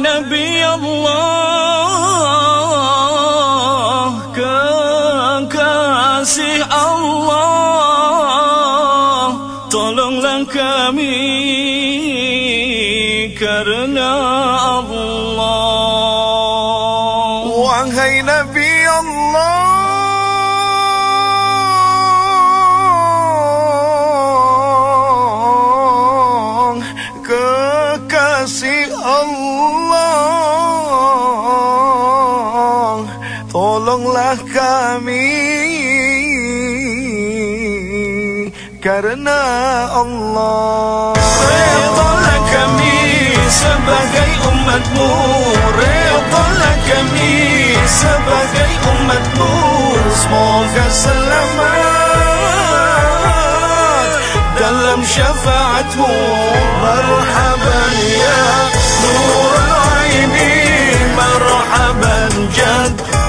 Nabi Allah Kekasih Allah. Tolonglah kami Karena Allah. Wahai Nabi Allah Kekasih Allah Karena Allah Redalah kami sebagai umatmu Redalah kami sebagai umatmu Semoga selamat dalam syafaatmu Marhaban ya Nur al-Aini Marhaban jad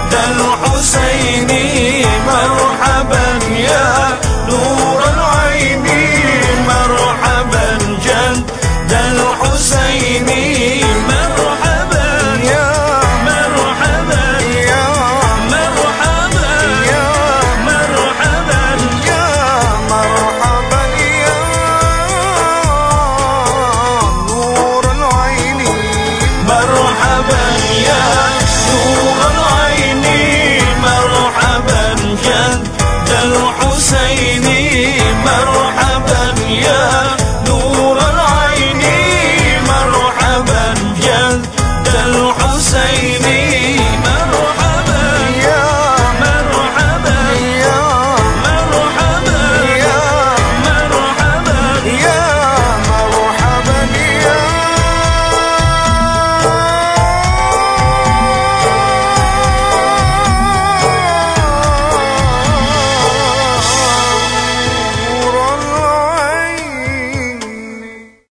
حسيني مرحبا يا نور العين مرحبا يا الحسين.